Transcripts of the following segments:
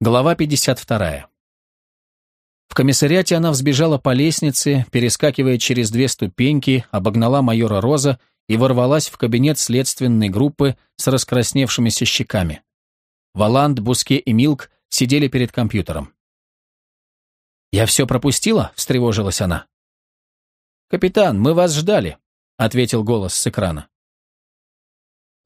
Глава 52. В комиссариате она взбежала по лестнице, перескакивая через две ступеньки, обогнала майора Роза и ворвалась в кабинет следственной группы с раскрасневшимися щеками. Валанд, Буске и Милк сидели перед компьютером. «Я все пропустила?» — встревожилась она. «Капитан, мы вас ждали», — ответил голос с экрана.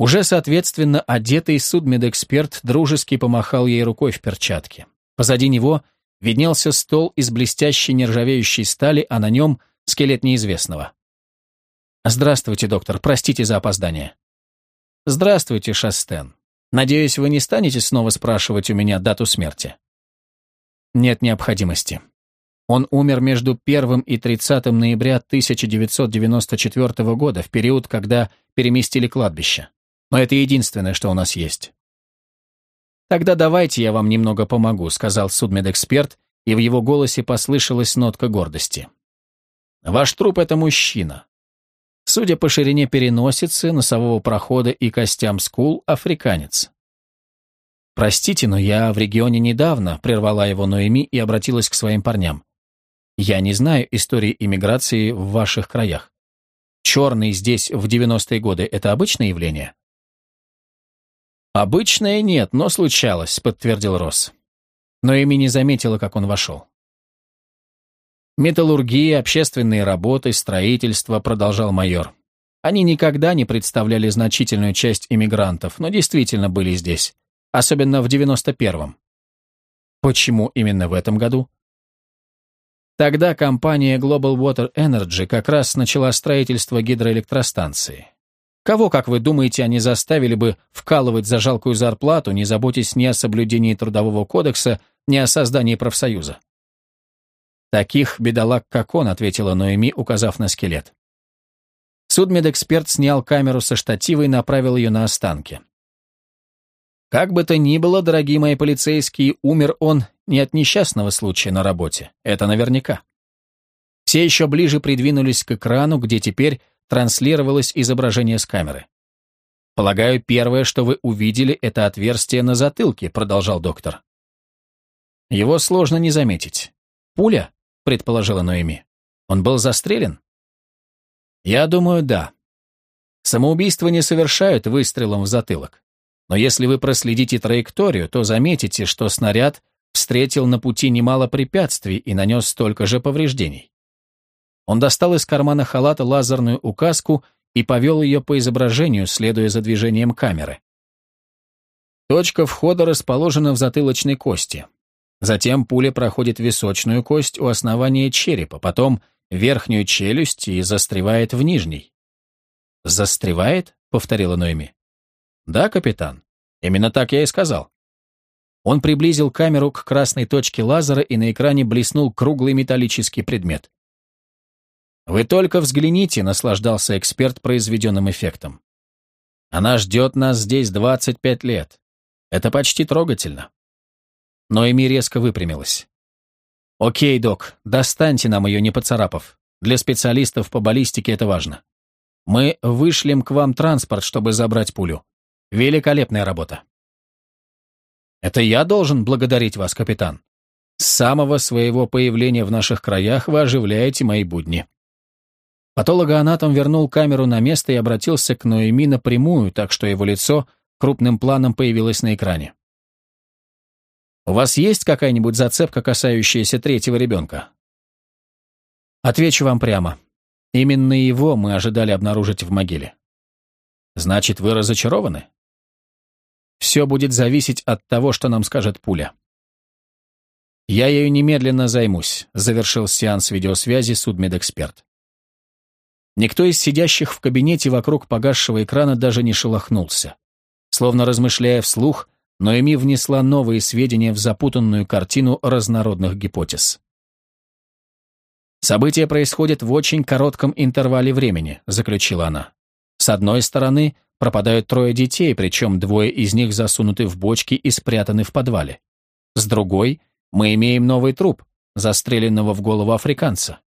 Уже, соответственно, одетый судмедэксперт дружески помахал ей рукой в перчатке. Позади него виднелся стол из блестящей нержавеющей стали, а на нем скелет неизвестного. «Здравствуйте, доктор, простите за опоздание». «Здравствуйте, Шастен. Надеюсь, вы не станете снова спрашивать у меня дату смерти?» «Нет необходимости. Он умер между 1 и 30 ноября 1994 года, в период, когда переместили кладбище. Но это единственное, что у нас есть. «Тогда давайте я вам немного помогу», — сказал судмедэксперт, и в его голосе послышалась нотка гордости. «Ваш труп — это мужчина. Судя по ширине переносицы, носового прохода и костям скул, африканец. «Простите, но я в регионе недавно», — прервала его Ноэми и обратилась к своим парням. «Я не знаю истории иммиграции в ваших краях. Черный здесь в 90-е годы — это обычное явление?» «Обычное нет, но случалось», — подтвердил Росс. Но Эми не заметила, как он вошел. «Металлургия, общественные работы, строительство», — продолжал майор. «Они никогда не представляли значительную часть иммигрантов, но действительно были здесь, особенно в 91-м». Почему именно в этом году? Тогда компания Global Water Energy как раз начала строительство гидроэлектростанции. Кого, как вы думаете, они заставили бы вкалывать за жалкую зарплату, не заботясь ни о соблюдении Трудового кодекса, ни о создании профсоюза? «Таких бедолаг, как он», — ответила Ноэми, указав на скелет. Судмедэксперт снял камеру со штатива и направил ее на останки. Как бы то ни было, дорогие мои полицейские, умер он не от несчастного случая на работе. Это наверняка. Все еще ближе придвинулись к экрану, где теперь транслировалось изображение с камеры. «Полагаю, первое, что вы увидели, это отверстие на затылке», продолжал доктор. «Его сложно не заметить. Пуля?» — предположила Ноэми. «Он был застрелен?» «Я думаю, да. Самоубийство не совершают выстрелом в затылок. Но если вы проследите траекторию, то заметите, что снаряд встретил на пути немало препятствий и нанес столько же повреждений. Он достал из кармана халата лазерную указку и повел ее по изображению, следуя за движением камеры. Точка входа расположена в затылочной кости. Затем пуля проходит височную кость у основания черепа, потом верхнюю челюсть и застревает в нижней. «Застревает?» — повторила Ноэми. «Да, капитан. Именно так я и сказал». Он приблизил камеру к красной точке лазера, и на экране блеснул круглый металлический предмет. «Вы только взгляните», — наслаждался эксперт произведенным эффектом. «Она ждет нас здесь 25 лет. Это почти трогательно». Но Эми резко выпрямилась. «Окей, док, достаньте нам ее, не поцарапав. Для специалистов по баллистике это важно. Мы вышлем к вам транспорт, чтобы забрать пулю. Великолепная работа». «Это я должен благодарить вас, капитан. С самого своего появления в наших краях вы оживляете мои будни». Патологоанатом вернул камеру на место и обратился к Ноэми напрямую, так что его лицо крупным планом появилось на экране. «У вас есть какая-нибудь зацепка, касающаяся третьего ребенка?» «Отвечу вам прямо. Именно его мы ожидали обнаружить в могиле». «Значит, вы разочарованы?» «Все будет зависеть от того, что нам скажет пуля». «Я ею немедленно займусь», — завершил сеанс видеосвязи судмедэксперт. Никто из сидящих в кабинете вокруг погасшего экрана даже не шелохнулся. Словно размышляя вслух, Ноэми внесла новые сведения в запутанную картину разнородных гипотез. «События происходят в очень коротком интервале времени», — заключила она. «С одной стороны, пропадают трое детей, причем двое из них засунуты в бочки и спрятаны в подвале. С другой, мы имеем новый труп, застреленного в голову африканца.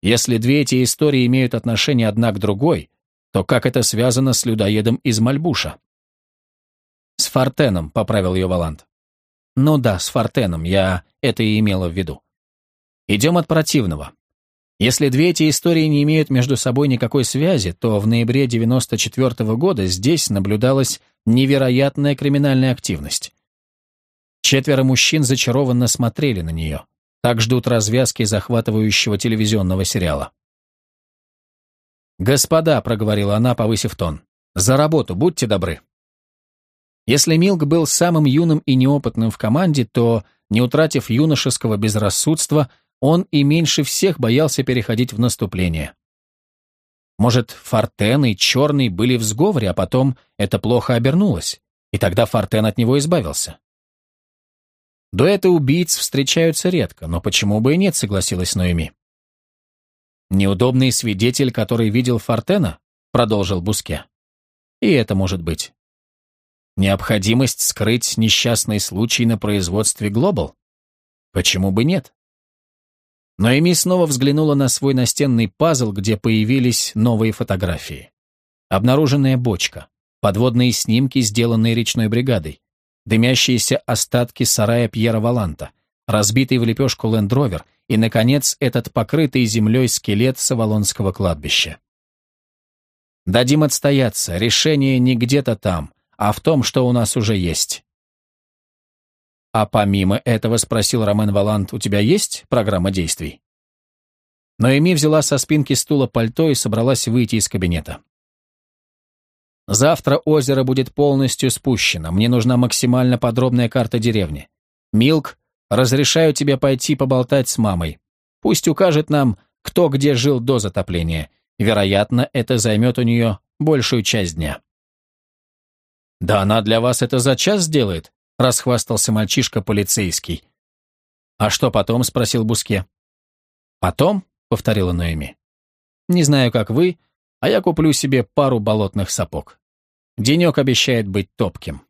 Если две эти истории имеют отношение одна к другой, то как это связано с людоедом из Мальбуша? С Фортеном, поправил ее Валант. Ну да, с Фортеном, я это и имела в виду. Идем от противного. Если две эти истории не имеют между собой никакой связи, то в ноябре 94 -го года здесь наблюдалась невероятная криминальная активность. Четверо мужчин зачарованно смотрели на нее. Так ждут развязки захватывающего телевизионного сериала. «Господа», — проговорила она, повысив тон, — «за работу, будьте добры». Если Милк был самым юным и неопытным в команде, то, не утратив юношеского безрассудства, он и меньше всех боялся переходить в наступление. Может, Фортен и Черный были в сговоре, а потом это плохо обернулось, и тогда Фортен от него избавился. Дуэты убийц встречаются редко, но почему бы и нет, согласилась Ноэми. Неудобный свидетель, который видел Фортена, продолжил Буске. И это может быть. Необходимость скрыть несчастный случай на производстве Глобал? Почему бы нет? Ноэми снова взглянула на свой настенный пазл, где появились новые фотографии. Обнаруженная бочка, подводные снимки, сделанные речной бригадой, дымящиеся остатки сарая Пьера Валанта, разбитый в лепешку лендровер и, наконец, этот покрытый землей скелет Савалонского кладбища. Дадим отстояться, решение не где-то там, а в том, что у нас уже есть. А помимо этого, спросил Ромен Валант, у тебя есть программа действий? Но Эми взяла со спинки стула пальто и собралась выйти из кабинета. Завтра озеро будет полностью спущено. Мне нужна максимально подробная карта деревни. Милк, разрешаю тебе пойти поболтать с мамой. Пусть укажет нам, кто где жил до затопления. Вероятно, это займет у нее большую часть дня. «Да она для вас это за час сделает», — расхвастался мальчишка полицейский. «А что потом?» — спросил Буске. «Потом?» — повторила Ноэми. «Не знаю, как вы, а я куплю себе пару болотных сапог. Денек обещает быть топким.